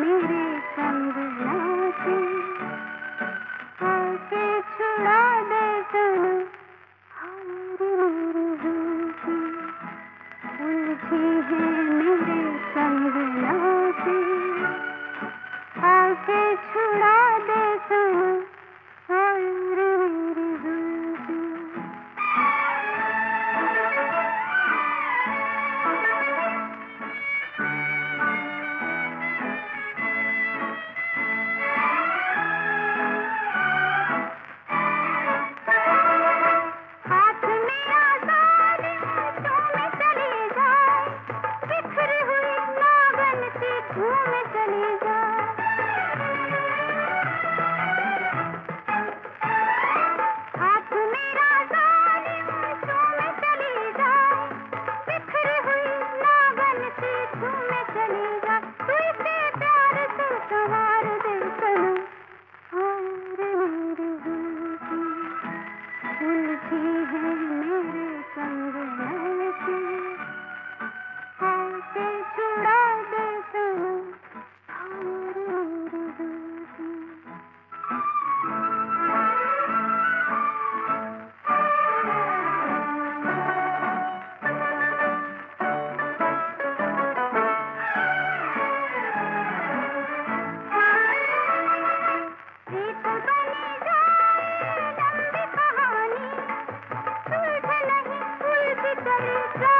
मेरे संग ना Santa.